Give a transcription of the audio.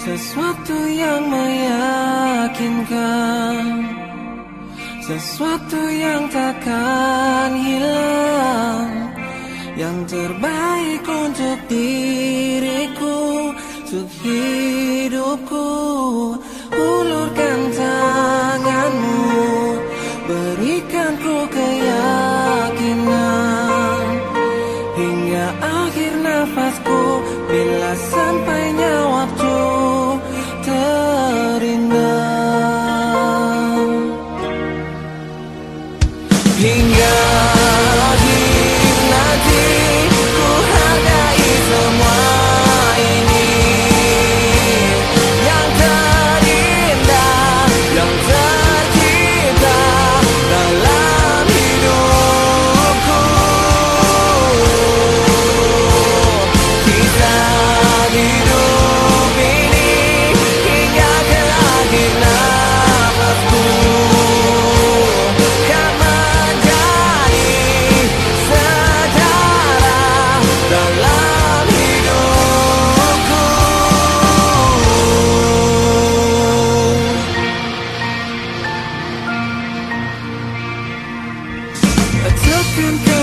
Sesuatu yang meyakinkan. Sesuatu yang takkan hilang. Yang terbaik untuk diriku Untuk hidupku. Ulurkan tanganmu Berikan ku keyakinan. Hingga akhir nafasku Bila sampainya waktu. I'm.